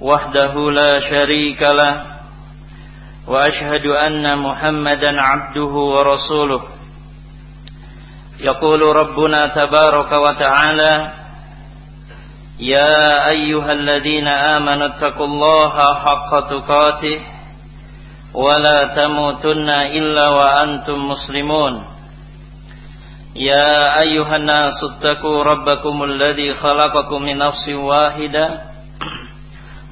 وحده لا شريك له وأشهد أن محمدا عبده ورسوله. يقول ربنا تبارك وتعالى يا أيها الذين آمنوا اتقوا الله حق تقاته ولا تموتن إلا وأنتم مسلمون. يا أيها الناس اتقوا ربكم الذي خلقكم من نفس واحدة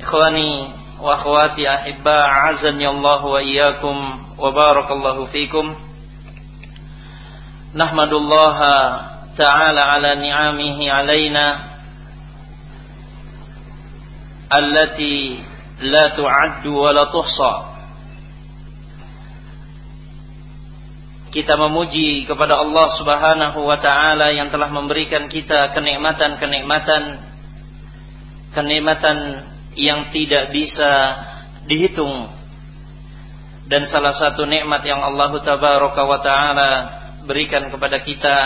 Ikhwani wa akhwati ahibba azan Allah wa iyyakum wa barakallahu fikum. Nahmadullah ta'ala ala ni'amihi alaina allati la tu'addu wa la tuhsa. Kita memuji kepada Allah Subhanahu wa taala yang telah memberikan kita kenikmatan-kenikmatan kenikmatan yang tidak bisa dihitung. Dan salah satu nikmat yang Allah tabaraka wa taala berikan kepada kita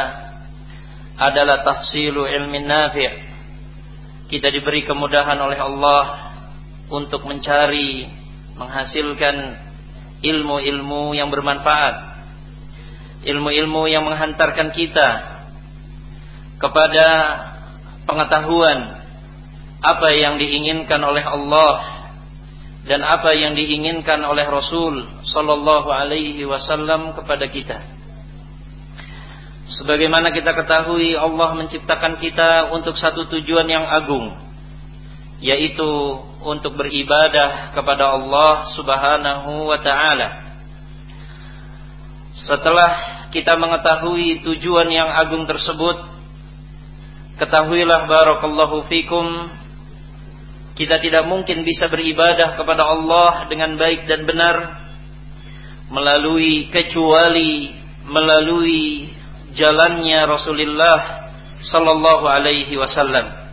adalah tahsilu ilmin nafi' kita diberi kemudahan oleh Allah untuk mencari menghasilkan ilmu-ilmu yang bermanfaat. Ilmu-ilmu yang menghantarkan kita kepada pengetahuan apa yang diinginkan oleh Allah dan apa yang diinginkan oleh Rasul sallallahu alaihi wasallam kepada kita. Sebagaimana kita ketahui Allah menciptakan kita untuk satu tujuan yang agung yaitu untuk beribadah kepada Allah Subhanahu wa taala. Setelah kita mengetahui tujuan yang agung tersebut, ketahuilah barakallahu fikum kita tidak mungkin bisa beribadah kepada Allah dengan baik dan benar melalui kecuali melalui jalannya Rasulullah sallallahu alaihi wasallam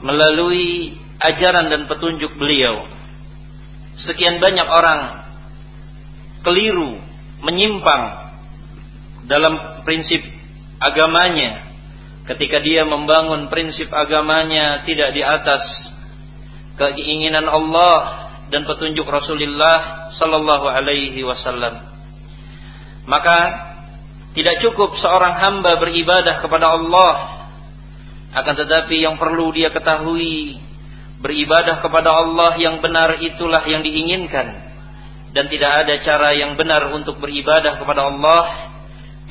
melalui ajaran dan petunjuk beliau. Sekian banyak orang keliru menyimpang dalam prinsip agamanya ketika dia membangun prinsip agamanya tidak di atas keinginan Allah dan petunjuk Rasulullah sallallahu alaihi wasallam. Maka tidak cukup seorang hamba beribadah kepada Allah akan tetapi yang perlu dia ketahui beribadah kepada Allah yang benar itulah yang diinginkan. Dan tidak ada cara yang benar untuk beribadah kepada Allah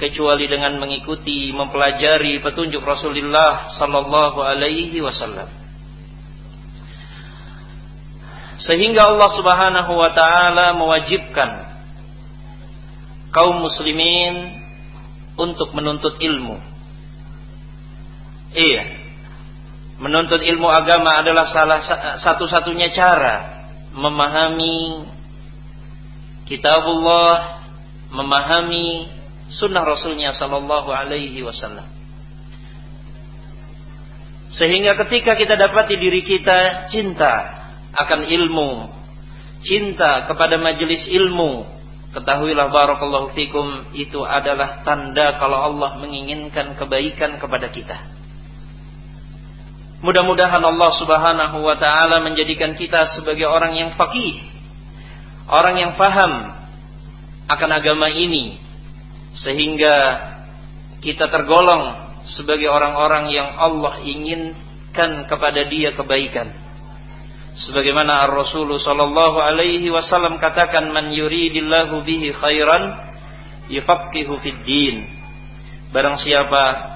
kecuali dengan mengikuti mempelajari petunjuk Rasulullah sallallahu alaihi wasallam. Sehingga Allah Subhanahu wa taala mewajibkan kaum muslimin untuk menuntut ilmu. Iya. Menuntut ilmu agama adalah salah satu-satunya cara memahami kitabullah, memahami sunnah Rasulnya Sallallahu Alaihi Wasallam. Sehingga ketika kita dapati diri kita cinta akan ilmu, cinta kepada majelis ilmu, ketahuilah barakallahu fikum itu adalah tanda kalau Allah menginginkan kebaikan kepada kita. Mudah-mudahan Allah Subhanahu wa taala menjadikan kita sebagai orang yang faqih, orang yang paham akan agama ini sehingga kita tergolong sebagai orang-orang yang Allah inginkan kepada dia kebaikan. Sebagaimana Rasulullah sallallahu alaihi wasallam katakan man yuridillahu bihi khairan yufaqihu fid din. Barang siapa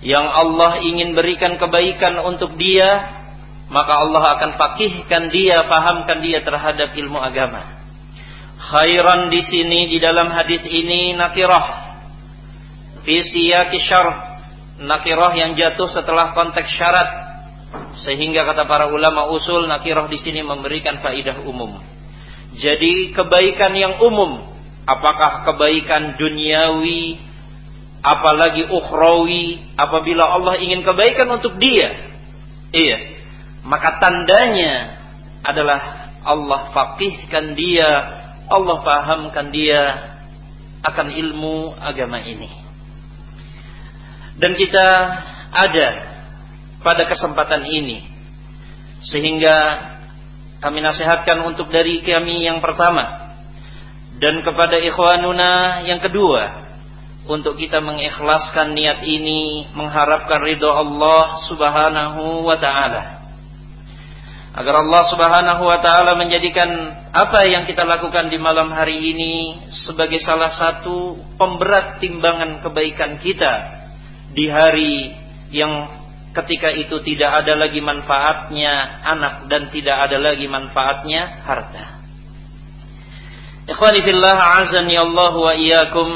yang Allah ingin berikan kebaikan untuk dia, maka Allah akan fakihkan dia, pahamkan dia terhadap ilmu agama. Khairan di sini di dalam hadis ini nakirah fi syarh nakirah yang jatuh setelah konteks syarat sehingga kata para ulama usul nakirah di sini memberikan faidah umum. Jadi kebaikan yang umum apakah kebaikan duniawi apalagi ukhrawi apabila Allah ingin kebaikan untuk dia. Iya. Maka tandanya adalah Allah faqihkan dia, Allah pahamkan dia akan ilmu agama ini. Dan kita ada pada kesempatan ini. Sehingga kami nasihatkan untuk dari kami yang pertama. Dan kepada ikhwanuna yang kedua. Untuk kita mengikhlaskan niat ini mengharapkan ridho Allah Subhanahu wa taala agar Allah Subhanahu wa taala menjadikan apa yang kita lakukan di malam hari ini sebagai salah satu pemberat timbangan kebaikan kita di hari yang ketika itu tidak ada lagi manfaatnya anak dan tidak ada lagi manfaatnya harta. Ikhwani fillah azani Allah wa iyyakum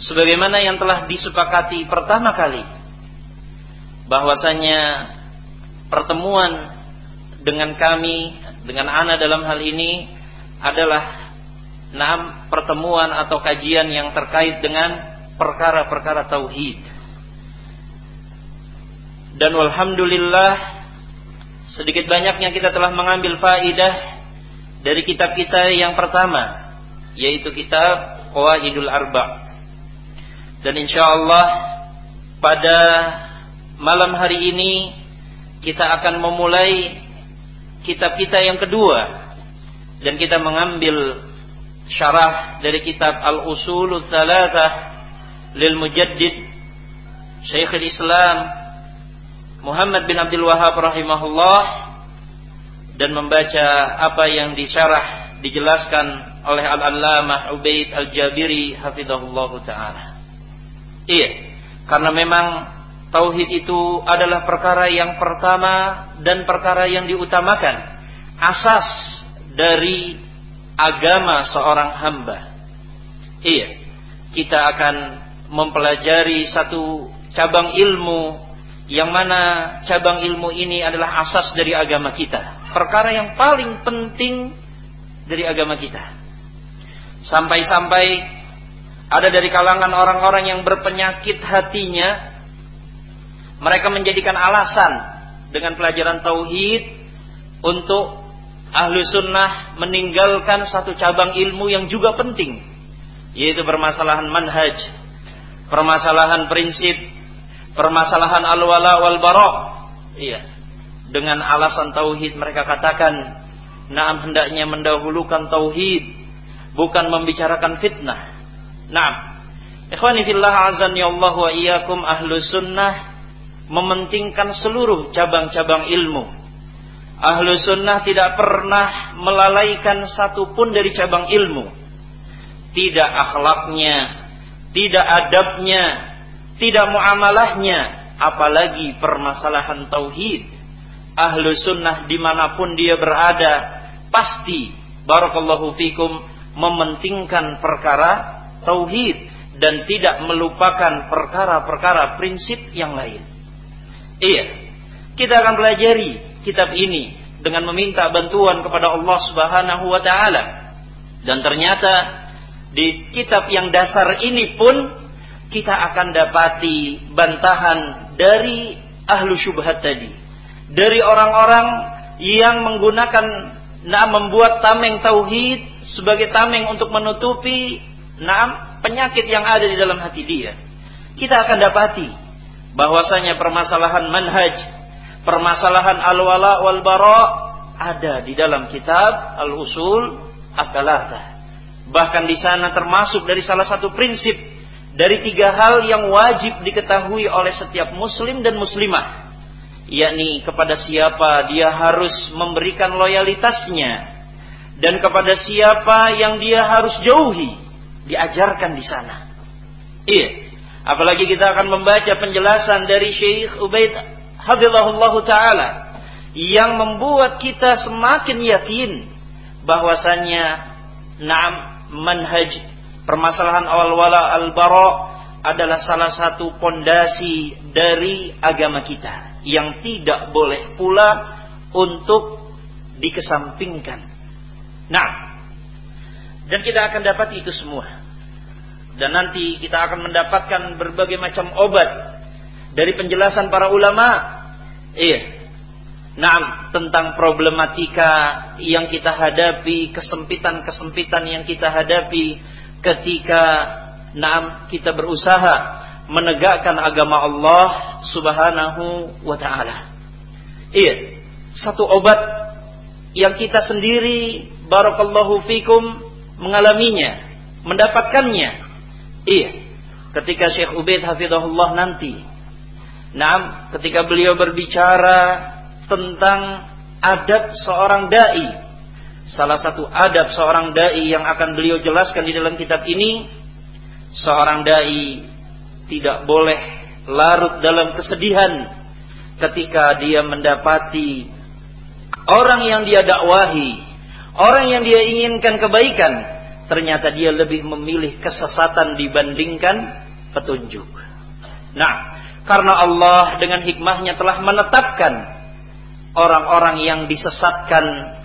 sebagaimana yang telah disepakati pertama kali bahwasanya pertemuan dengan kami dengan ana dalam hal ini adalah enam pertemuan atau kajian yang terkait dengan perkara-perkara tauhid. Dan alhamdulillah sedikit banyaknya kita telah mengambil faidah dari kitab kita yang pertama yaitu kitab Qawaidul Arba. Dan insyaallah pada malam hari ini kita akan memulai kitab kita yang kedua dan kita mengambil syarah dari kitab Al-Usulul Thalathah lil mujaddid Syekhul Islam Muhammad bin Abdul Wahab rahimahullah dan membaca apa yang disyarah dijelaskan oleh Al-Allamah Ubaid Al-Jabiri hafizahullah taala. Iya, karena memang tauhid itu adalah perkara yang pertama dan perkara yang diutamakan, asas dari agama seorang hamba. Iya, kita akan mempelajari satu cabang ilmu yang mana cabang ilmu ini adalah asas dari agama kita. Perkara yang paling penting dari agama kita. Sampai-sampai ada dari kalangan orang-orang yang berpenyakit hatinya mereka menjadikan alasan dengan pelajaran tauhid untuk ahlu sunnah meninggalkan satu cabang ilmu yang juga penting yaitu permasalahan manhaj permasalahan prinsip, permasalahan al-wala wal bara. Iya. Dengan alasan tauhid mereka katakan, "Na'am hendaknya mendahulukan tauhid, bukan membicarakan fitnah." Naam. Ikhwani fillah azan ya Allah wa iyyakum ahlu sunnah mementingkan seluruh cabang-cabang ilmu. Ahlu sunnah tidak pernah melalaikan satupun dari cabang ilmu. Tidak akhlaknya, tidak adabnya, tidak muamalahnya, apalagi permasalahan tauhid. Ahlu sunnah di mana pun dia berada, pasti barakallahu fikum mementingkan perkara tauhid dan tidak melupakan perkara-perkara prinsip yang lain. Iya, kita akan pelajari kitab ini dengan meminta bantuan kepada Allah Subhanahu wa taala. Dan ternyata di kitab yang dasar ini pun kita akan dapati bantahan dari ahlu syubhat tadi. Dari orang-orang yang menggunakan nah membuat tameng tauhid sebagai tameng untuk menutupi nah penyakit yang ada di dalam hati dia. Kita akan dapati bahwasanya permasalahan manhaj, permasalahan al-wala wal bara ada di dalam kitab al-usul akalatah. Bahkan di sana termasuk dari salah satu prinsip dari tiga hal yang wajib diketahui oleh setiap muslim dan muslimah yakni kepada siapa dia harus memberikan loyalitasnya dan kepada siapa yang dia harus jauhi diajarkan di sana. Iya. Apalagi kita akan membaca penjelasan dari Syekh Ubaid Habibullah taala yang membuat kita semakin yakin bahwasannya nam manhaj permasalahan awal wala al bara adalah salah satu pondasi dari agama kita yang tidak boleh pula untuk dikesampingkan. Nah, dan kita akan dapat itu semua. Dan nanti kita akan mendapatkan berbagai macam obat dari penjelasan para ulama. Iya. Nah, tentang problematika yang kita hadapi, kesempitan-kesempitan yang kita hadapi ketika nah, kita berusaha menegakkan agama Allah Subhanahu wa taala. Iya, satu obat yang kita sendiri barakallahu fikum mengalaminya, mendapatkannya. Iya. Ketika Syekh Ubaid hafizahullah nanti Nah, ketika beliau berbicara tentang adab seorang dai. Salah satu adab seorang dai yang akan beliau jelaskan di dalam kitab ini, seorang dai tidak boleh larut dalam kesedihan ketika dia mendapati orang yang dia dakwahi, orang yang dia inginkan kebaikan, ternyata dia lebih memilih kesesatan dibandingkan petunjuk. Nah, karena Allah dengan hikmahnya telah menetapkan orang-orang yang disesatkan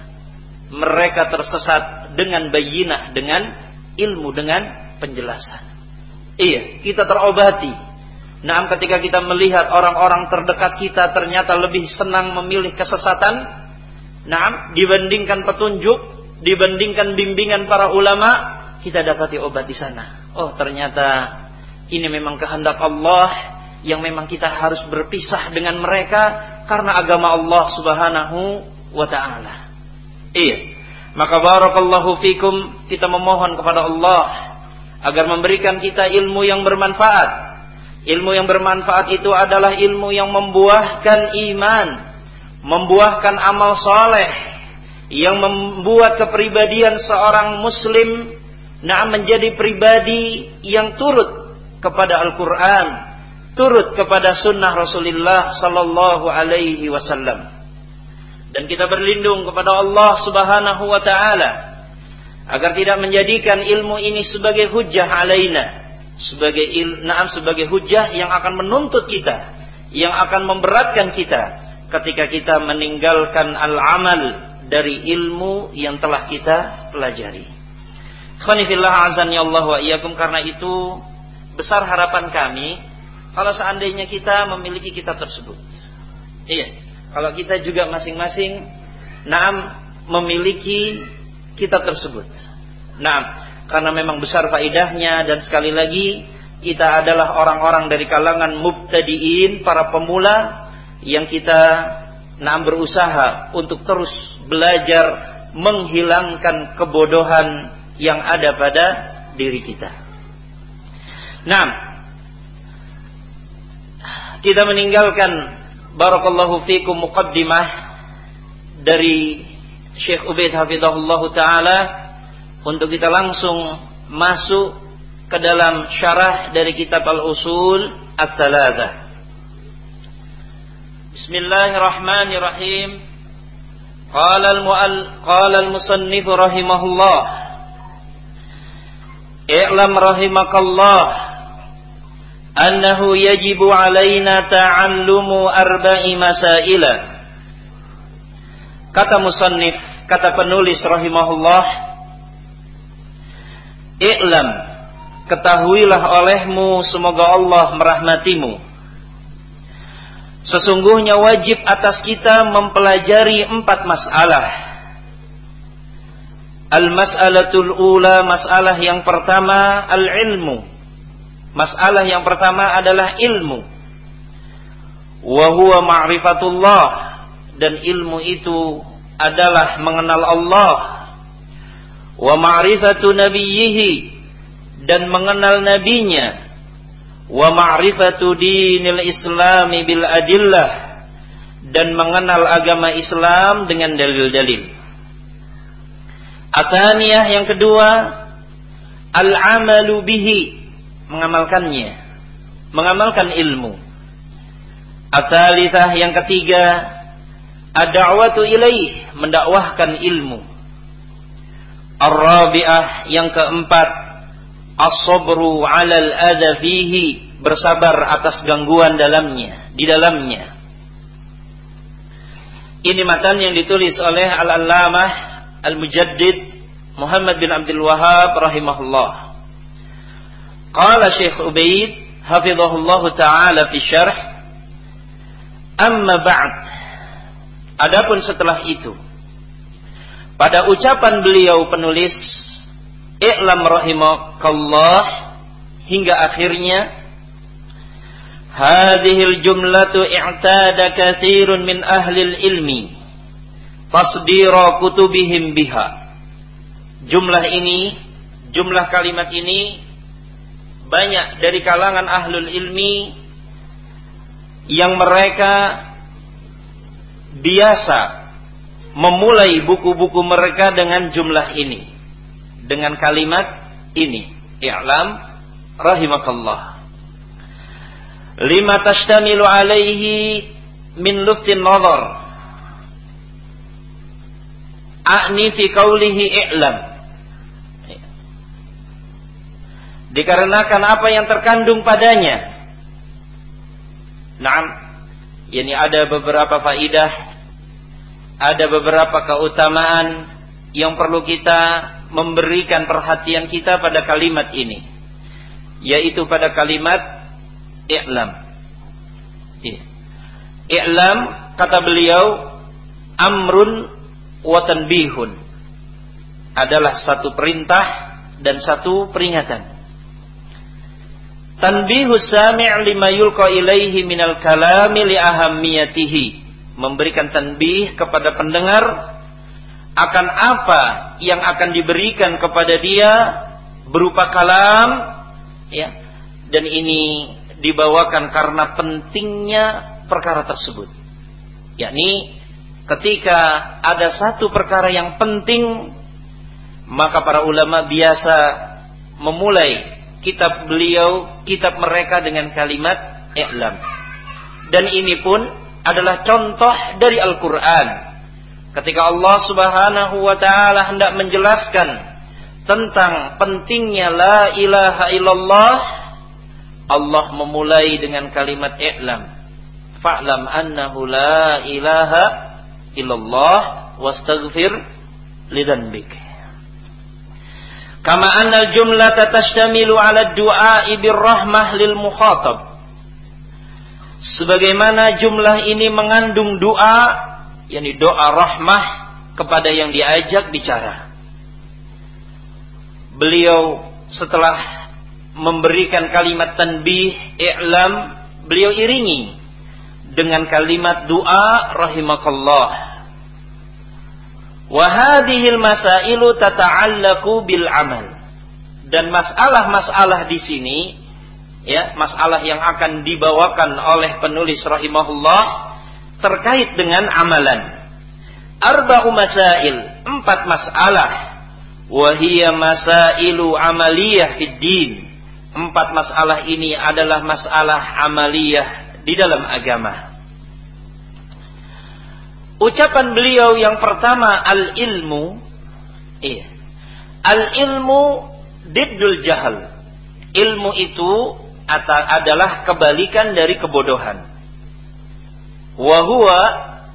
mereka tersesat dengan bayinah, dengan ilmu, dengan penjelasan. Iya, kita terobati. Nah, ketika kita melihat orang-orang terdekat kita ternyata lebih senang memilih kesesatan, nah, dibandingkan petunjuk, dibandingkan bimbingan para ulama, kita dapati obat di sana. Oh, ternyata ini memang kehendak Allah yang memang kita harus berpisah dengan mereka karena agama Allah Subhanahu wa taala. Iya. Maka barakallahu fikum kita memohon kepada Allah agar memberikan kita ilmu yang bermanfaat. Ilmu yang bermanfaat itu adalah ilmu yang membuahkan iman, membuahkan amal soleh, yang membuat kepribadian seorang muslim nah menjadi pribadi yang turut kepada Al-Quran, turut kepada sunnah Rasulullah Sallallahu Alaihi Wasallam. Dan kita berlindung kepada Allah Subhanahu Wa Taala agar tidak menjadikan ilmu ini sebagai hujah alaina sebagai il, naam sebagai hujah yang akan menuntut kita yang akan memberatkan kita ketika kita meninggalkan al-amal dari ilmu yang telah kita pelajari. Khonifillah azan ya Allah wa iyyakum karena itu besar harapan kami kalau seandainya kita memiliki kitab tersebut. Iya, kalau kita juga masing-masing naam memiliki kitab tersebut. Nah, karena memang besar faidahnya dan sekali lagi kita adalah orang-orang dari kalangan mubtadiin, para pemula yang kita nah berusaha untuk terus belajar menghilangkan kebodohan yang ada pada diri kita. Nah, kita meninggalkan barakallahu fikum muqaddimah dari Syekh Ubaid Hafizahullah Ta'ala untuk kita langsung masuk ke dalam syarah dari kitab Al-Usul At-Taladah. Bismillahirrahmanirrahim. Qala al-mu'al qala al-musannif rahimahullah. I'lam rahimakallah annahu yajibu alaina ta'allumu arba'i masailah Kata musannif, kata penulis rahimahullah, I'lam, ketahuilah olehmu semoga Allah merahmatimu. Sesungguhnya wajib atas kita mempelajari empat masalah. Al-mas'alatul ula, masalah yang pertama al-ilmu. Masalah yang pertama adalah ilmu. Wa huwa ma'rifatullah dan ilmu itu adalah mengenal Allah. Wa ma'rifatu nabiyhi dan mengenal nabinya wa ma'rifatu dinil islami bil adillah dan mengenal agama Islam dengan dalil-dalil. Ataniyah yang kedua al-amalu bihi mengamalkannya, mengamalkan ilmu. Atalithah yang ketiga ad-da'watu ilaih mendakwahkan ilmu. Ar-rabi'ah yang keempat as-sabru 'alal adha fihi, bersabar atas gangguan dalamnya, di dalamnya. Ini matan yang ditulis oleh Al-Allamah Al-Mujaddid Muhammad bin Abdul Wahab rahimahullah. Qala Syekh Ubaid hafizahullah taala fi syarh Amma ba'd Adapun setelah itu pada ucapan beliau penulis i'lam rahimakallah. Hingga akhirnya hadhil jumlatu i'tada katsirun min ahli ilmi tasdira kutubihim biha. Jumlah ini jumlah kalimat ini banyak dari kalangan ahlul ilmi yang mereka biasa memulai buku-buku mereka dengan jumlah ini dengan kalimat ini. I'lam rahimakallah. Lima tashtamilu alaihi min luftin nazar a'ni fi qawlihi i'lam. Dikarenakan apa yang terkandung padanya. Naam. Yani ada beberapa faidah ada beberapa keutamaan yang perlu kita memberikan perhatian kita pada kalimat ini. Yaitu pada kalimat i'lam. Iya. i'lam kata beliau amrun wa tanbihun. Adalah satu perintah dan satu peringatan. Tanbihu sami' lima yulqa ilaihi minal kalami li ahammiyatihi. Memberikan tanbih kepada pendengar akan apa yang akan diberikan kepada dia berupa kalam ya dan ini dibawakan karena pentingnya perkara tersebut. Yakni ketika ada satu perkara yang penting maka para ulama biasa memulai kitab beliau kitab mereka dengan kalimat i'lam. Dan ini pun adalah contoh dari Al-Qur'an ketika Allah Subhanahu wa taala hendak menjelaskan tentang pentingnya la ilaha illallah Allah memulai dengan kalimat i'lam. Fa'lam annahu la ilaha illallah wastaghfir lidanbik kama anna al-jumlata ala du'a birrahmah lil mukhatab. Sebagaimana jumlah ini mengandung doa yakni doa rahmah kepada yang diajak bicara. Beliau setelah memberikan kalimat tanbih, i'lam, beliau iringi dengan kalimat doa rahimakallah. Wa hadhil masailu tata'allaqu bil amal. Dan masalah-masalah di sini ya, masalah yang akan dibawakan oleh penulis rahimahullah terkait dengan amalan. Arba'u masail, empat masalah. Wahia masailu amaliyah fid din. Empat masalah ini adalah masalah amaliyah di dalam agama. Ucapan beliau yang pertama al-ilmu iya. Al-ilmu diddul jahal. Ilmu itu adalah kebalikan dari kebodohan. Wahua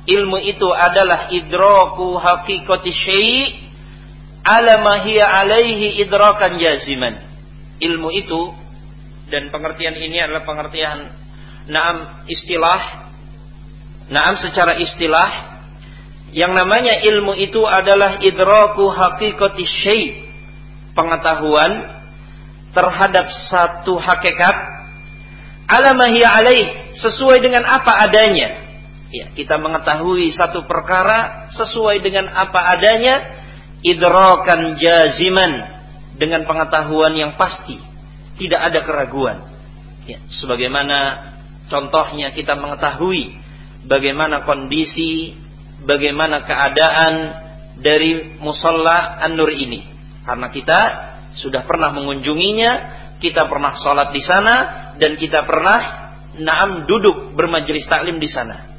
ilmu itu adalah idraku hakikati syai' ala mahia alaihi idrakan jaziman. Ilmu itu dan pengertian ini adalah pengertian naam istilah naam secara istilah Yang namanya ilmu itu adalah idraku hakikati syai. Pengetahuan terhadap satu hakikat alamahiyya alaih sesuai dengan apa adanya. Ya, kita mengetahui satu perkara sesuai dengan apa adanya idrakan jaziman dengan pengetahuan yang pasti, tidak ada keraguan. Ya, sebagaimana contohnya kita mengetahui bagaimana kondisi bagaimana keadaan dari musalla An-Nur ini. Karena kita sudah pernah mengunjunginya, kita pernah sholat di sana, dan kita pernah naam duduk bermajelis taklim di sana.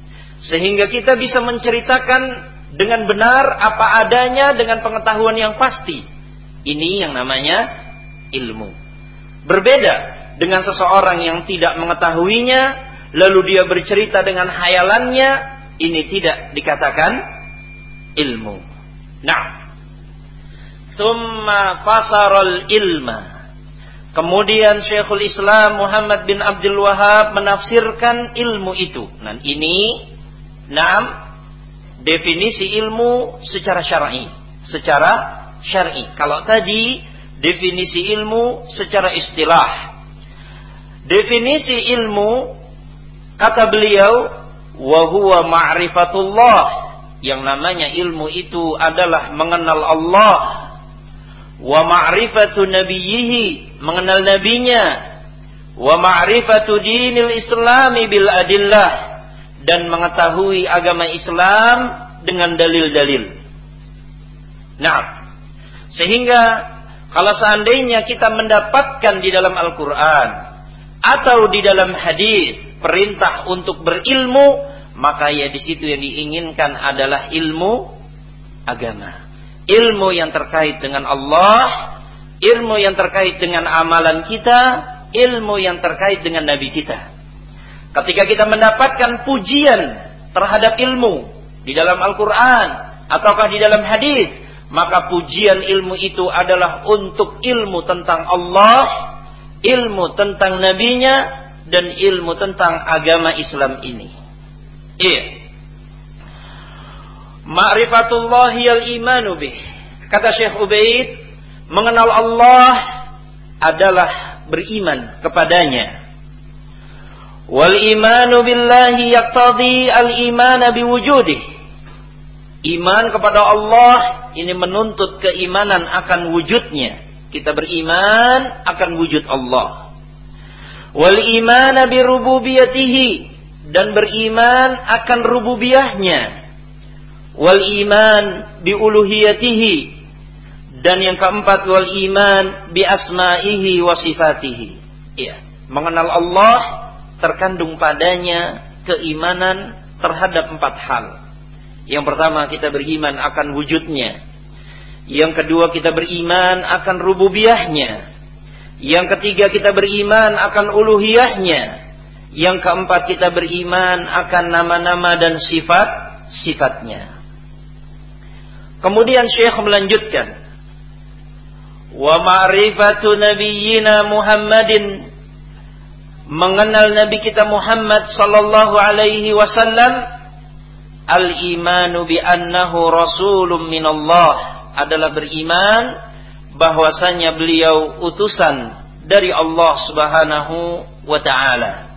Sehingga kita bisa menceritakan dengan benar apa adanya dengan pengetahuan yang pasti. Ini yang namanya ilmu. Berbeda dengan seseorang yang tidak mengetahuinya, lalu dia bercerita dengan hayalannya, ini tidak dikatakan ilmu. Nah, thumma fasaral ilma. Kemudian Syekhul Islam Muhammad bin Abdul Wahab menafsirkan ilmu itu. Nah, ini enam definisi ilmu secara syar'i, secara syar'i. Kalau tadi definisi ilmu secara istilah. Definisi ilmu kata beliau wa ma'rifatullah yang namanya ilmu itu adalah mengenal Allah wa ma'rifatu nabiyhi mengenal nabinya wa ma'rifatu dinil islami dan mengetahui agama Islam dengan dalil-dalil. Nah, sehingga kalau seandainya kita mendapatkan di dalam Al-Quran atau di dalam hadis perintah untuk berilmu, maka ya di situ yang diinginkan adalah ilmu agama. Ilmu yang terkait dengan Allah, ilmu yang terkait dengan amalan kita, ilmu yang terkait dengan nabi kita. Ketika kita mendapatkan pujian terhadap ilmu di dalam Al-Qur'an ataukah di dalam hadis, maka pujian ilmu itu adalah untuk ilmu tentang Allah, ilmu tentang nabinya, dan ilmu tentang agama Islam ini. Iya. Ma'rifatullahi al-imanu bih. Kata Syekh Ubaid, mengenal Allah adalah beriman kepadanya. Wal imanu billahi yaqtadi al-imana biwujudih. Iman kepada Allah ini menuntut keimanan akan wujudnya. Kita beriman akan wujud Allah wal iman bi rububiyatihi dan beriman akan rububiyahnya wal iman bi uluhiyatihi dan yang keempat wal iman bi asma'ihi wa sifatihi ya mengenal Allah terkandung padanya keimanan terhadap empat hal yang pertama kita beriman akan wujudnya yang kedua kita beriman akan rububiyahnya yang ketiga kita beriman akan uluhiyahnya. Yang keempat kita beriman akan nama-nama dan sifat-sifatnya. Kemudian Syekh melanjutkan. Wa ma'rifatu nabiyyina Muhammadin mengenal Nabi kita Muhammad sallallahu alaihi wasallam al-imanu bi annahu rasulun minallah adalah beriman bahwasanya beliau utusan dari Allah Subhanahu wa taala.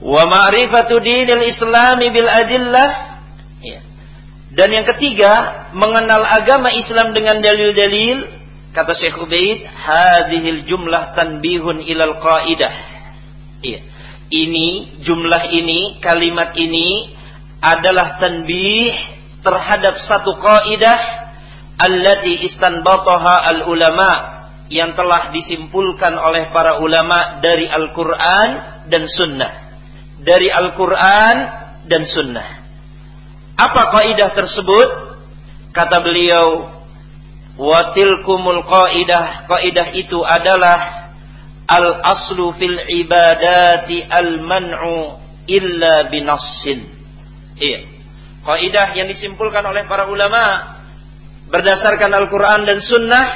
Wa ma'rifatu dinil Islami bil adillah ya. Dan yang ketiga, mengenal agama Islam dengan dalil-dalil, kata Syekh Ubaid, hadhil jumlah tanbihun ilal qaidah. Iya. Ini jumlah ini, kalimat ini adalah tanbih terhadap satu kaidah allati istanbataha al ulama yang telah disimpulkan oleh para ulama dari Al-Qur'an dan Sunnah. Dari Al-Qur'an dan Sunnah. Apa kaidah tersebut? Kata beliau, "Wa tilkumul qaidah." Kaidah itu adalah al-aslu fil ibadati al-man'u illa binassin. Iya. Kaidah yang disimpulkan oleh para ulama berdasarkan Al-Quran dan Sunnah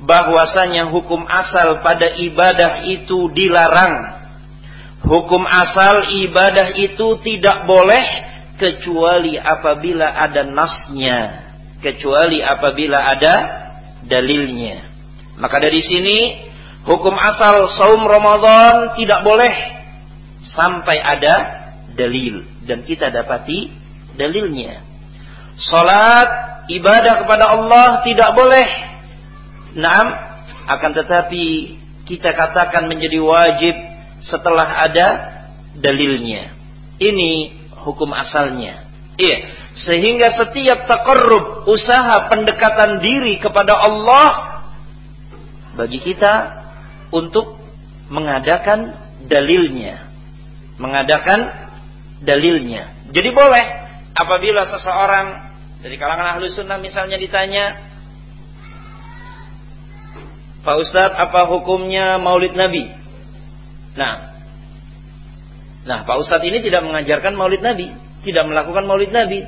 bahwasanya hukum asal pada ibadah itu dilarang. Hukum asal ibadah itu tidak boleh kecuali apabila ada nasnya, kecuali apabila ada dalilnya. Maka dari sini hukum asal saum Ramadan tidak boleh sampai ada dalil dan kita dapati dalilnya. Salat ibadah kepada Allah tidak boleh. Naam, akan tetapi kita katakan menjadi wajib setelah ada dalilnya. Ini hukum asalnya. Iya, sehingga setiap takarrub, usaha pendekatan diri kepada Allah bagi kita untuk mengadakan dalilnya. Mengadakan dalilnya. Jadi boleh apabila seseorang dari kalangan ahlu sunnah misalnya ditanya, Pak Ustadz apa hukumnya maulid Nabi? Nah, Nah, Pak Ustadz ini tidak mengajarkan maulid Nabi, tidak melakukan maulid Nabi.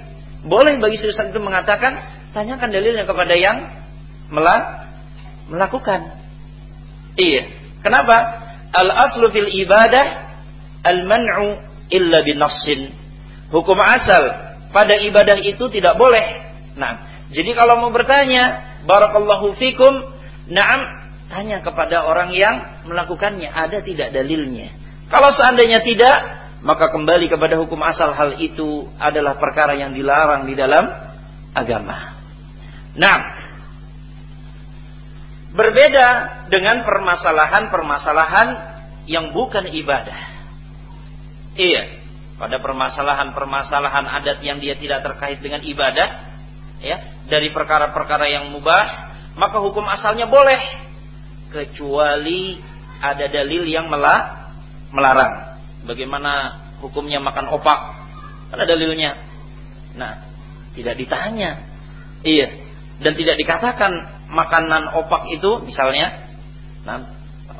Boleh bagi Ustadz itu mengatakan, tanyakan dalilnya kepada yang melakukan. Iya. Kenapa? Al aslu fil ibadah al man'u illa binassin. Hukum asal pada ibadah itu tidak boleh. Nah, jadi kalau mau bertanya, barakallahu fikum, na'am, tanya kepada orang yang melakukannya, ada tidak dalilnya? Kalau seandainya tidak, maka kembali kepada hukum asal hal itu adalah perkara yang dilarang di dalam agama. Nah, berbeda dengan permasalahan-permasalahan yang bukan ibadah. Iya, pada permasalahan-permasalahan adat yang dia tidak terkait dengan ibadah, ya, dari perkara-perkara yang mubah, maka hukum asalnya boleh kecuali ada dalil yang melarang. Bagaimana hukumnya makan opak? Ada dalilnya. Nah, tidak ditanya. Iya. Dan tidak dikatakan makanan opak itu misalnya nah,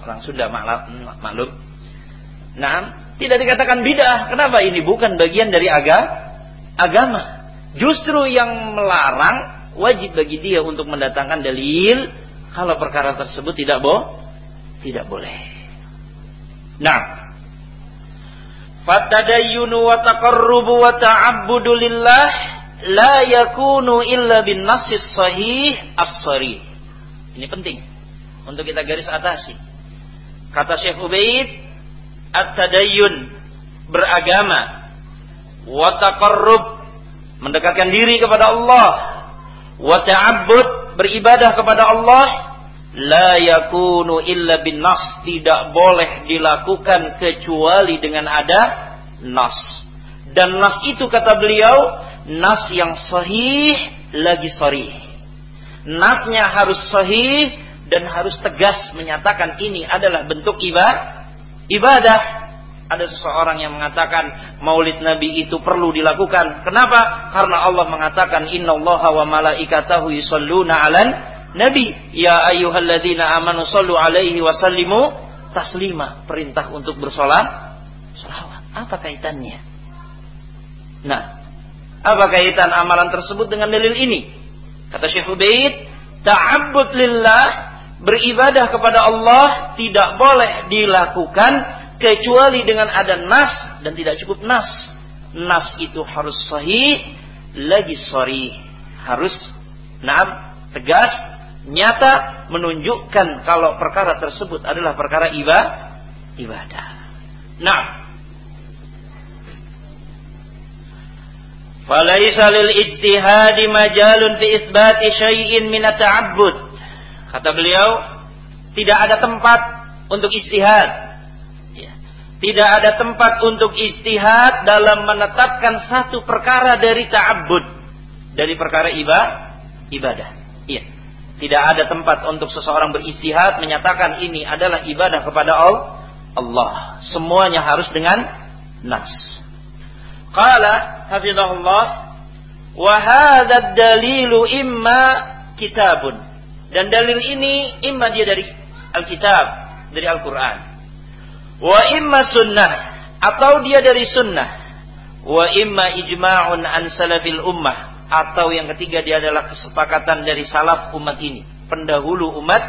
orang Sunda maklum. Nah, tidak dikatakan bidah. Kenapa? Ini bukan bagian dari aga, agama. Justru yang melarang wajib bagi dia untuk mendatangkan dalil kalau perkara tersebut tidak boh, tidak boleh. Nah, Fatadayyunu wa taqarrubu wa ta'abbudu lillah la yakunu illa bin nasis sahih as-sarih. Ini penting untuk kita garis atasi. Kata Syekh Ubaid, at-tadayyun beragama wa taqarrub mendekatkan diri kepada Allah wa ta'abbud beribadah kepada Allah la yakunu illa bin nas. Tidak boleh dilakukan kecuali dengan ada nas. Dan nas itu kata beliau nas yang sahih lagi sahih. Nasnya harus sahih dan harus tegas menyatakan ini adalah bentuk ibadah ibadah. Ada seseorang yang mengatakan maulid nabi itu perlu dilakukan. Kenapa? Karena Allah mengatakan innallaha wa malaikatahu yusalluna 'alan Nabi, ya ayyuhalladzina amanu sallu alaihi wasallimu taslima, perintah untuk bersolat salawat. Apa kaitannya? Nah, apa kaitan amalan tersebut dengan dalil ini? Kata Syekh Ubaid, ta'abbud lillah, beribadah kepada Allah tidak boleh dilakukan kecuali dengan ada nas dan tidak cukup nas. Nas itu harus sahih, lagi sorry, harus naam tegas nyata menunjukkan kalau perkara tersebut adalah perkara ibadah. Nah, Falaisa lil ijtihadi majalun fi itsbati syai'in min ta'abbud. Kata beliau, tidak ada tempat untuk istihad. Ya. Tidak ada tempat untuk istihad dalam menetapkan satu perkara dari ta'abbud. Dari perkara ibadah. Tidak ada tempat untuk seseorang beristihad menyatakan ini adalah ibadah kepada Allah. Semuanya harus dengan nas. Qala hafizahullah wa hadha dalilu imma kitabun. Dan dalil ini imma dia dari Alkitab, dari Al-Qur'an. Wa imma sunnah atau dia dari sunnah. Wa imma ijma'un an salafil ummah atau yang ketiga dia adalah kesepakatan dari salaf umat ini, pendahulu umat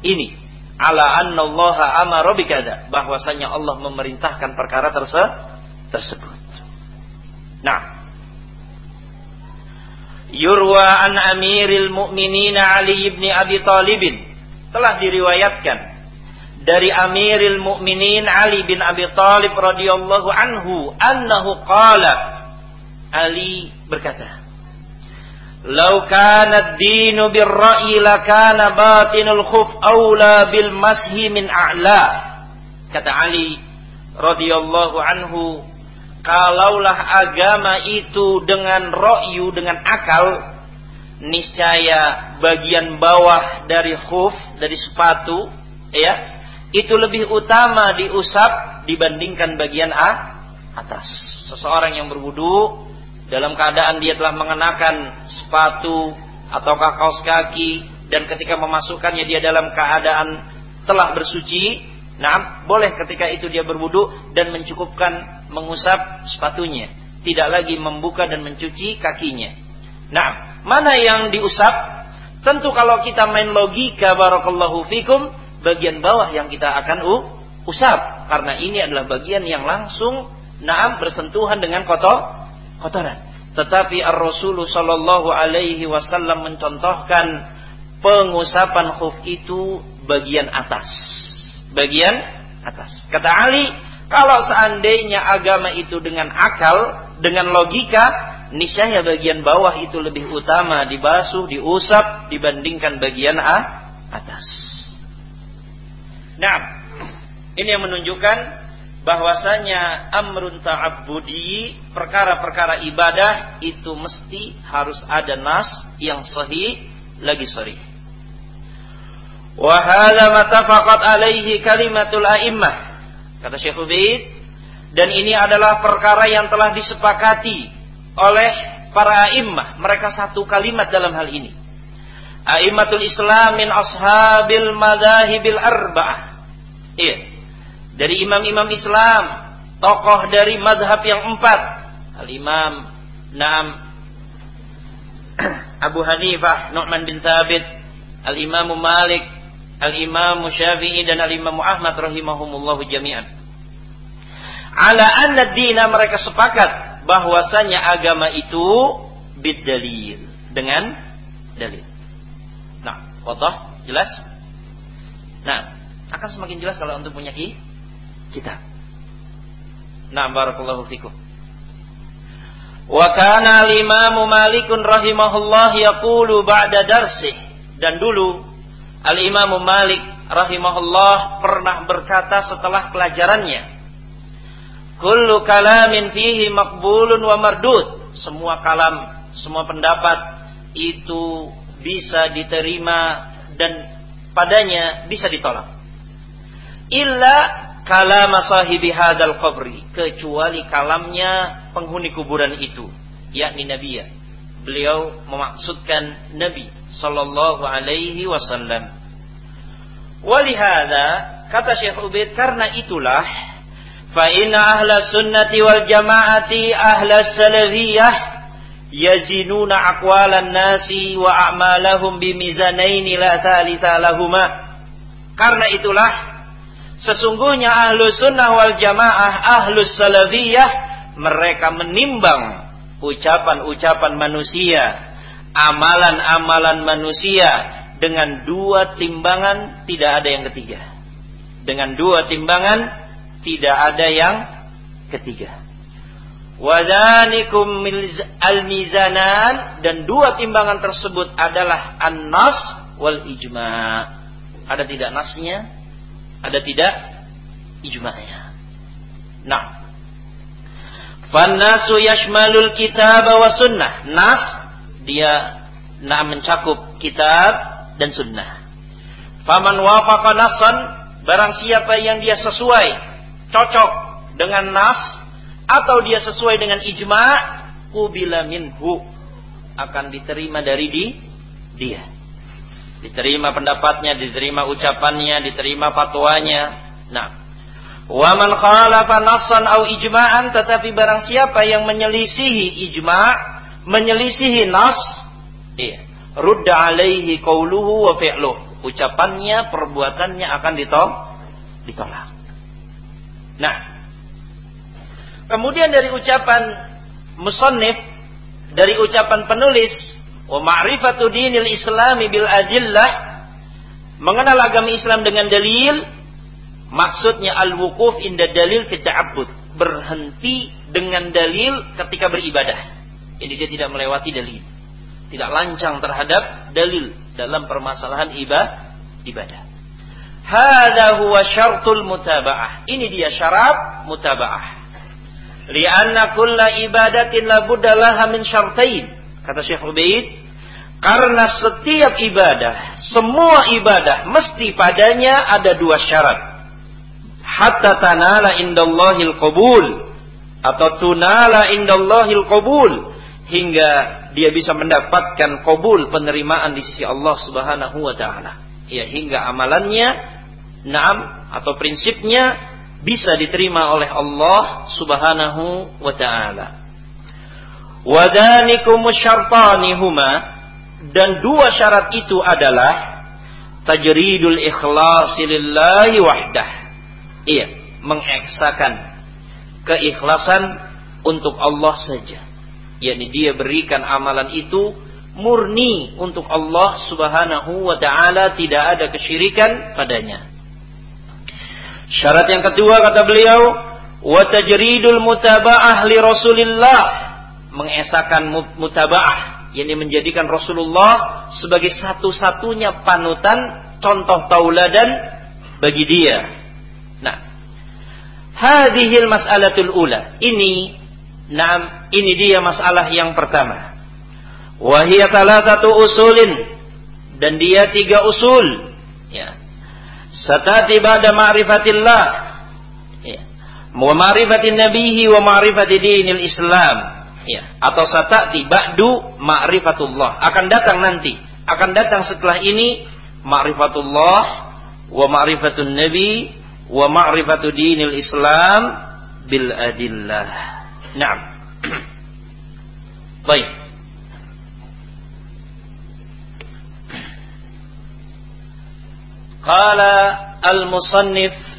ini. Ala anna Allah amara bikada, bahwasanya Allah memerintahkan perkara terse tersebut. Nah, yurwa an amiril mu'minin Ali ibn Abi Talib telah diriwayatkan dari Amiril Mukminin Ali bin Abi Talib radhiyallahu anhu annahu qala Ali berkata Lau kana ad-dinu bir-ra'yi lakana batinul khuf aula bil mashi min a'la. Kata Ali radhiyallahu anhu kalaulah agama itu dengan ro'yu dengan akal niscaya bagian bawah dari khuf dari sepatu ya itu lebih utama diusap dibandingkan bagian A atas. Seseorang yang berwudu dalam keadaan dia telah mengenakan sepatu atau kaos kaki dan ketika memasukkannya dia dalam keadaan telah bersuci Nah, boleh ketika itu dia berwudu dan mencukupkan mengusap sepatunya, tidak lagi membuka dan mencuci kakinya. Nah, mana yang diusap? Tentu kalau kita main logika barakallahu fikum, bagian bawah yang kita akan usap karena ini adalah bagian yang langsung naam bersentuhan dengan kotor kotoran. Tetapi Ar-Rasulullah sallallahu alaihi wasallam mencontohkan pengusapan khuf itu bagian atas bagian atas. Kata Ali, kalau seandainya agama itu dengan akal, dengan logika, niscaya bagian bawah itu lebih utama dibasuh, diusap dibandingkan bagian A, atas. Nah, ini yang menunjukkan bahwasanya amrun ta'abbudi, perkara-perkara ibadah itu mesti harus ada nas yang sahih lagi sahih. Wahada matafaqat alaihi kalimatul a'immah. Kata Syekh Ubaid. Dan ini adalah perkara yang telah disepakati oleh para a'immah. Mereka satu kalimat dalam hal ini. A'immatul Islam min ashabil madhahibil arba'ah. Dari imam-imam Islam. Tokoh dari madhab yang empat. Al-imam Naam Abu Hanifah, Nu'man bin Thabit, Al-Imam Malik, Al-Imam Syafi'i dan Al-Imam Ahmad rahimahumullahu jami'an. Ala anna dina mereka sepakat bahwasanya agama itu bidalil dengan dalil. Nah, wadah jelas? Nah, akan semakin jelas kalau untuk punya kitab. Nah, barakallahu fikum. Wa kana al-Imam Malikun rahimahullah yaqulu ba'da darsih dan dulu Al-Imam Malik rahimahullah pernah berkata setelah pelajarannya Kullu kalamin fihi makbulun wa mardud Semua kalam, semua pendapat itu bisa diterima dan padanya bisa ditolak Illa kalam sahibi hadal qabri Kecuali kalamnya penghuni kuburan itu yakni Nabi Beliau memaksudkan Nabi sallallahu alaihi wasallam. Walihada kata Syekh Ubaid karena itulah fa inna ahla sunnati wal jamaati ahla salafiyah yazinuna aqwalan nasi wa a'malahum bimizanaini la thalitha lahuma. Karena itulah sesungguhnya ahlu sunnah wal jamaah ahlu salafiyah mereka menimbang ucapan-ucapan manusia amalan-amalan manusia dengan dua timbangan tidak ada yang ketiga. Dengan dua timbangan tidak ada yang ketiga. Wadanikum al-mizanan dan dua timbangan tersebut adalah an-nas wal ijma. Ada tidak nasnya? Ada tidak ijma'nya. Nah, Fannasu yashmalul kitab wa sunnah. Nas dia nah mencakup kitab dan sunnah. Faman wafaqa nasan barang siapa yang dia sesuai cocok dengan nas atau dia sesuai dengan ijma kubila minhu akan diterima dari di dia. Diterima pendapatnya, diterima ucapannya, diterima fatwanya. Nah, wa man khalafa nassan au ijma'an tetapi barang siapa yang menyelisihi ijma' menyelisihi nas, iya, rudda alaihi qauluhu wa fi'luh. Ucapannya, perbuatannya akan ditolak. Nah, kemudian dari ucapan musannif, dari ucapan penulis, Wa ma'rifatu dinil islami bil adillah mengenal agama Islam dengan dalil maksudnya al-wuquf inda dalil fi ta'abbud berhenti dengan dalil ketika beribadah. Ini dia tidak melewati dalil. Tidak lancang terhadap dalil dalam permasalahan ibadah. Hada huwa syartul mutaba'ah. Ini dia syarat mutaba'ah. Lianna kulla ibadatin labudda laha min syartain. Kata Syekh Ubaid, karena setiap ibadah, semua ibadah mesti padanya ada dua syarat. Hatta tanala indallahil qabul atau tunala indallahil qabul hingga dia bisa mendapatkan kabul penerimaan di sisi Allah Subhanahu wa taala. Ya, hingga amalannya naam atau prinsipnya bisa diterima oleh Allah Subhanahu wa taala. Wadanikum syartani huma dan dua syarat itu adalah tajridul ikhlas lillahi wahdah. Iya, mengeksakan keikhlasan untuk Allah saja. yakni dia berikan amalan itu murni untuk Allah Subhanahu wa taala tidak ada kesyirikan padanya. Syarat yang kedua kata beliau, wa tajridul mutaba'ah li Rasulillah, mengesahkan mutaba'ah, yakni menjadikan Rasulullah sebagai satu-satunya panutan, contoh tauladan bagi dia. Nah, hadhil mas'alatul ula. Ini nah, ini dia masalah yang pertama. Wahia satu usulin dan dia tiga usul. Ya satati ba'da ma'rifatillah ya. wa ma'rifatin nabihi wa dinil islam Ya. Atau satati ba'du ma'rifatullah. Akan datang nanti. Akan datang setelah ini ma'rifatullah wa ma'rifatun nabi wa ma'rifatu dinil islam bil adillah. Naam. Baik. Qala al-musannif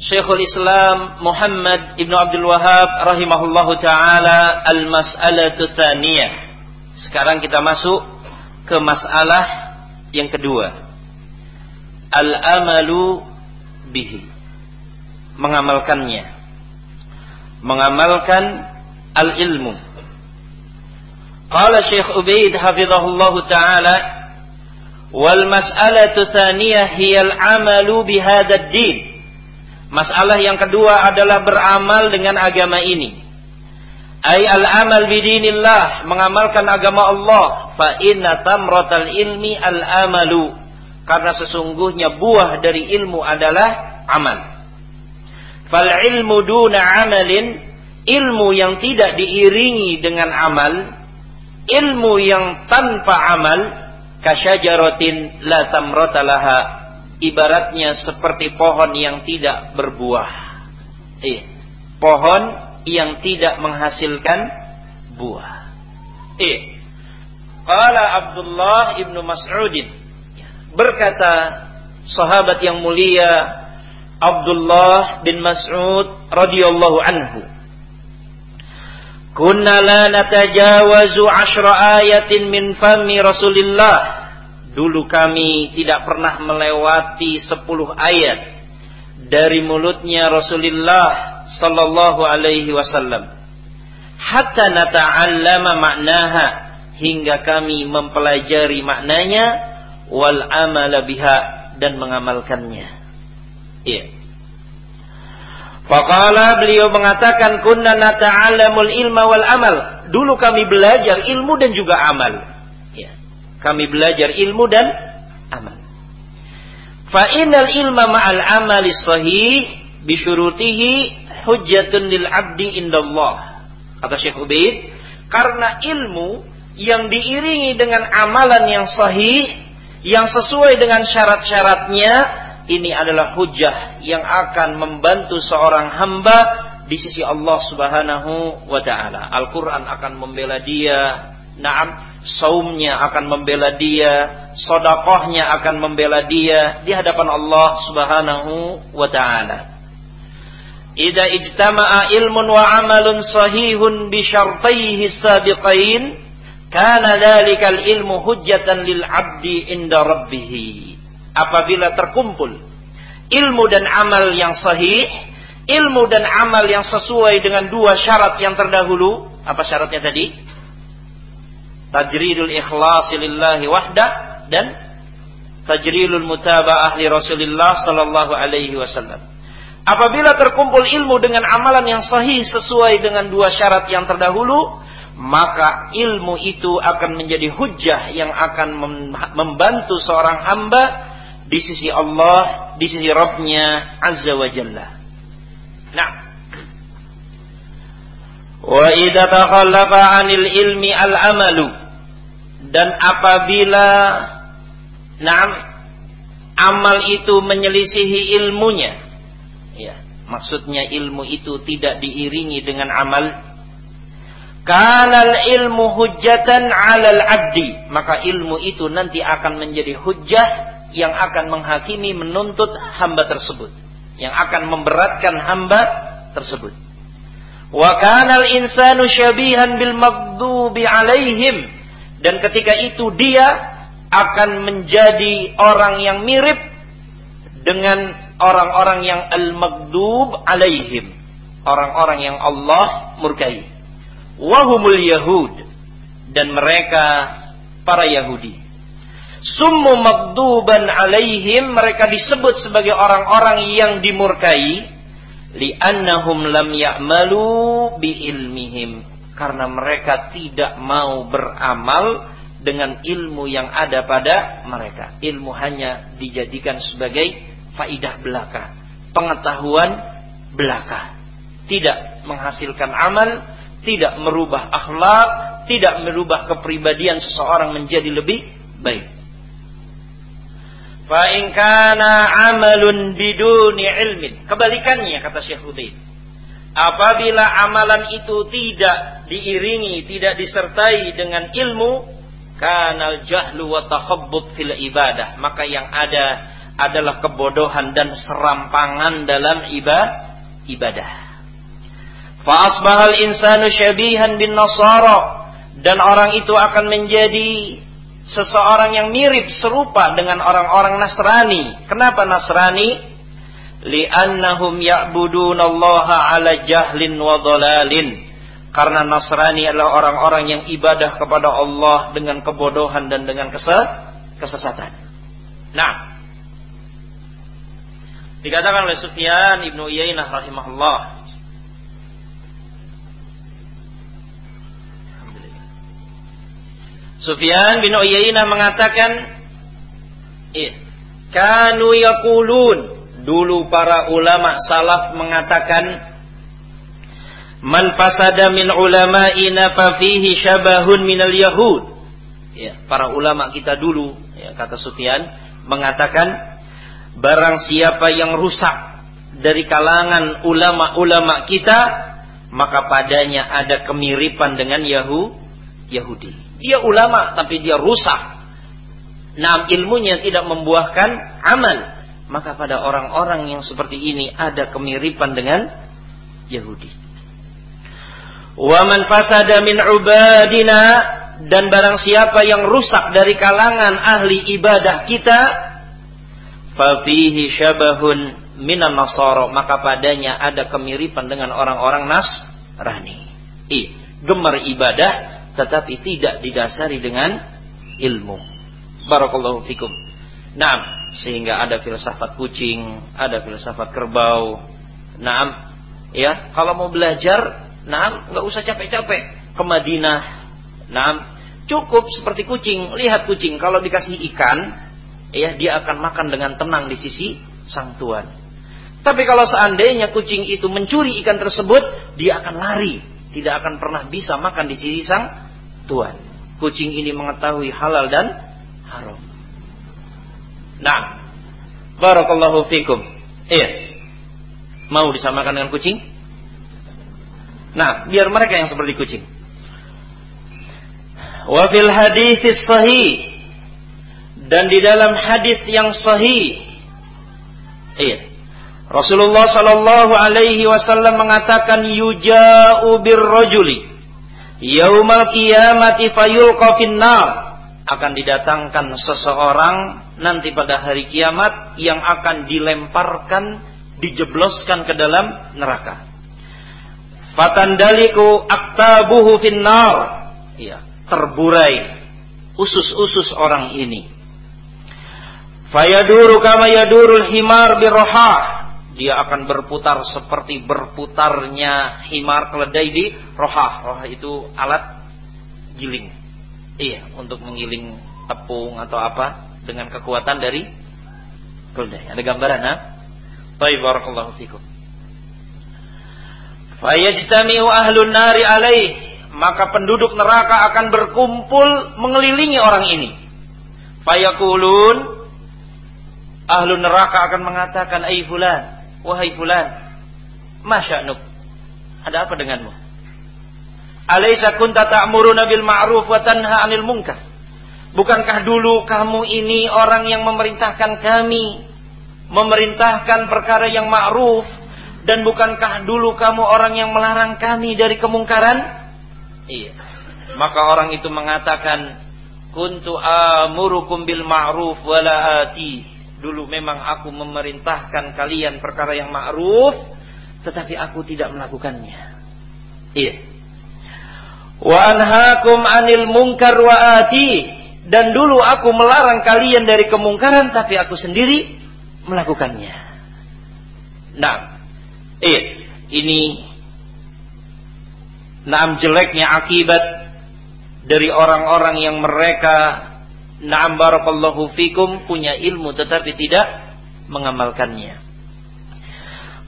Syekhul Islam Muhammad Ibn Abdul Wahab rahimahullahu taala al-mas'alatu tsaniyah. Sekarang kita masuk ke masalah yang kedua. Al-amalu bihi. Mengamalkannya. Mengamalkan al-ilmu. Qala Syekh Ubaid hafizahullahu taala wal mas'alatu tsaniyah hiya al-amalu bihadha din. Masalah yang kedua adalah beramal dengan agama ini. Ay al-amal bidinillah, mengamalkan agama Allah. Fa inna tamratal ilmi al-amalu. Karena sesungguhnya buah dari ilmu adalah amal. Fal ilmu duna amalin, ilmu yang tidak diiringi dengan amal, ilmu yang tanpa amal, kasyajaratin la tamrata laha ibaratnya seperti pohon yang tidak berbuah. Eh pohon yang tidak menghasilkan buah. Eh qala Abdullah ibnu Mas'udin. Berkata sahabat yang mulia Abdullah bin Mas'ud radhiyallahu anhu Kunna la natajawazu ashra ayatin min fami Rasulillah. Dulu kami tidak pernah melewati sepuluh ayat dari mulutnya Rasulullah sallallahu alaihi wasallam. Hatta nata'allama maknaha hingga kami mempelajari maknanya wal amala biha dan mengamalkannya. Iya. Faqala beliau mengatakan kunna nata'allamul ilma wal amal. Dulu kami belajar ilmu dan juga amal. Kami belajar ilmu dan amal. Fa innal ilma ma'al amali sahih bisyurutihi hujjatun lil abdi indallah. Kata Syekh Ubaid, karena ilmu yang diiringi dengan amalan yang sahih yang sesuai dengan syarat-syaratnya ini adalah hujah yang akan membantu seorang hamba di sisi Allah Subhanahu wa taala. Al-Qur'an akan membela dia, Naam, saumnya akan membela dia, sodakohnya akan membela dia di hadapan Allah Subhanahu wa taala. Idza ijtama'a ilmun wa amalun sahihun bi syartaihi sabiqain Kana dalikal ilmu hujjatan lil abdi inda rabbih. Apabila terkumpul ilmu dan amal yang sahih, ilmu dan amal yang sesuai dengan dua syarat yang terdahulu, apa syaratnya tadi? Tajridul ikhlas lillahi wahda dan tajridul mutaba'ah li Rasulillah sallallahu alaihi wasallam. Apabila terkumpul ilmu dengan amalan yang sahih sesuai dengan dua syarat yang terdahulu, maka ilmu itu akan menjadi hujah yang akan membantu seorang hamba di sisi Allah, di sisi Rabbnya Azza wa Jalla. Nah, wa idza takhallafa 'anil ilmi al-amalu dan apabila Naam amal itu menyelisihi ilmunya. Ya, maksudnya ilmu itu tidak diiringi dengan amal Kanal ilmu hujjatan alal abdi. Maka ilmu itu nanti akan menjadi hujjah yang akan menghakimi menuntut hamba tersebut. Yang akan memberatkan hamba tersebut. Wa kanal insanu syabihan bil magdubi alaihim. Dan ketika itu dia akan menjadi orang yang mirip dengan orang-orang yang al-magdub alaihim. Orang-orang yang Allah murkai wahumul Yahud dan mereka para Yahudi. Summu magduban alaihim mereka disebut sebagai orang-orang yang dimurkai li'annahum lam ya'malu bi ilmihim karena mereka tidak mau beramal dengan ilmu yang ada pada mereka. Ilmu hanya dijadikan sebagai faidah belaka, pengetahuan belaka. Tidak menghasilkan amal, tidak merubah akhlak, tidak merubah kepribadian seseorang menjadi lebih baik. Fa in kana amalun biduni ilmin. Kebalikannya kata Syekh Ubaid. Apabila amalan itu tidak diiringi, tidak disertai dengan ilmu, kanal jahlu wa takhabbut fil ibadah, maka yang ada adalah kebodohan dan serampangan dalam ibadah. Fa'asbahal insanu syabihan bin nasara. Dan orang itu akan menjadi seseorang yang mirip serupa dengan orang-orang Nasrani. Kenapa Nasrani? Li'annahum ya'budunallaha ala jahlin wa dhalalin. Karena Nasrani adalah orang-orang yang ibadah kepada Allah dengan kebodohan dan dengan kesesatan. Nah, dikatakan oleh Sufyan ibnu Uyainah rahimahullah Sufyan bin Uyainah mengatakan, iya, kanu yakulun. Dulu para ulama salaf mengatakan, Man fasada min ulama'ina fa fihi syabahun minal yahud. Ya, para ulama kita dulu, ya, kata Sufyan, mengatakan barang siapa yang rusak dari kalangan ulama-ulama kita, maka padanya ada kemiripan dengan Yahu, Yahudi. Dia ulama tapi dia rusak. Nah ilmunya tidak membuahkan amal. Maka pada orang-orang yang seperti ini ada kemiripan dengan Yahudi. Wa man fasada min ubadina dan barang siapa yang rusak dari kalangan ahli ibadah kita fafihi syabahun minan nasara maka padanya ada kemiripan dengan orang-orang Nasrani. I, gemar ibadah tetapi tidak didasari dengan ilmu. Barakallahu fikum. Nah, sehingga ada filsafat kucing, ada filsafat kerbau. Nah, ya, kalau mau belajar, nah, nggak usah capek-capek ke Madinah. Nah, cukup seperti kucing. Lihat kucing, kalau dikasih ikan, ya, dia akan makan dengan tenang di sisi sang tuan. Tapi kalau seandainya kucing itu mencuri ikan tersebut, dia akan lari tidak akan pernah bisa makan di sisi sang tuan. Kucing ini mengetahui halal dan haram. Nah, barakallahu fikum. Iya. Mau disamakan dengan kucing? Nah, biar mereka yang seperti kucing. Wa fil hadis sahih dan di dalam hadis yang sahih. Iya. Rasulullah sallallahu alaihi wasallam mengatakan yuja'u rajuli Yaumal qiyamati fayulqa finnar akan didatangkan seseorang nanti pada hari kiamat yang akan dilemparkan dijebloskan ke dalam neraka. Fatandaliku aktabuhu finnar. Iya, terburai usus-usus orang ini. Fayaduru kama yadurul himar birohah dia akan berputar seperti berputarnya himar keledai di rohah. Rohah itu alat giling. Iya, untuk menggiling tepung atau apa dengan kekuatan dari keledai. Ada gambaran, ha? Baik, barakallahu fikum. Fayajtami'u ahlun nari alaih. Maka penduduk neraka akan berkumpul mengelilingi orang ini. Fayakulun. Ahlu neraka akan mengatakan, Ay fulan, Wahai fulan, masya'nuk? Ada apa denganmu? Alaysa kunta ta'muruna bil ma'ruf wa tanha 'anil munkar? Bukankah dulu kamu ini orang yang memerintahkan kami memerintahkan perkara yang ma'ruf dan bukankah dulu kamu orang yang melarang kami dari kemungkaran? Iya. Maka orang itu mengatakan, "Kuntu amurukum bil ma'ruf wa la ati." Dulu memang aku memerintahkan kalian perkara yang ma'ruf, tetapi aku tidak melakukannya. Iya. Wa anhaakum anil munkar wa ati. Dan dulu aku melarang kalian dari kemungkaran, tapi aku sendiri melakukannya. Nah, iya. Ini Naam jeleknya akibat dari orang-orang yang mereka Na'am barakallahu fikum punya ilmu tetapi tidak mengamalkannya.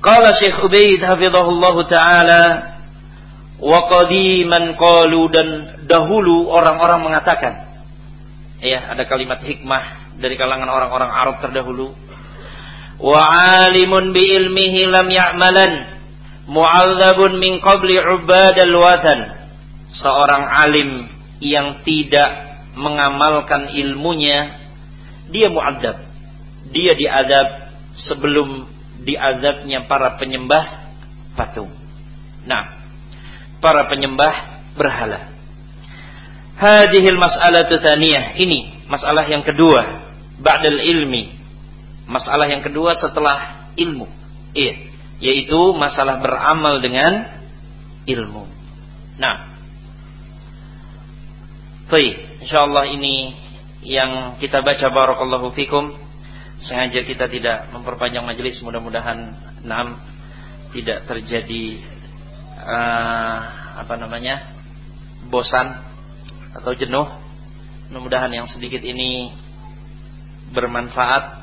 Qala Syekh Ubaid hafizahullah taala wa qadiman qalu dan dahulu orang-orang mengatakan ya ada kalimat hikmah dari kalangan orang-orang Arab terdahulu wa alimun bi ilmihi lam ya'malan mu'adzabun min qabli ubadal watan seorang alim yang tidak mengamalkan ilmunya, dia muadzab. Dia diadab sebelum diadabnya para penyembah patung. Nah, para penyembah berhala. Hadihil mas'alah tsaniyah. Ini masalah yang kedua. Ba'dal ilmi. Masalah yang kedua setelah ilmu. Iya. Yaitu masalah beramal dengan ilmu. Nah, Baik, insyaallah ini yang kita baca barakallahu fikum. Sengaja kita tidak memperpanjang majelis, mudah-mudahan enam tidak terjadi uh, apa namanya? bosan atau jenuh. Mudah-mudahan yang sedikit ini bermanfaat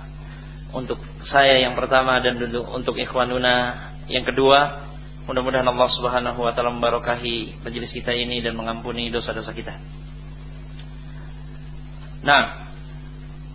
untuk saya yang pertama dan untuk ikhwanuna yang kedua. Mudah-mudahan Allah Subhanahu wa taala memberkahi majelis kita ini dan mengampuni dosa-dosa kita. Nah,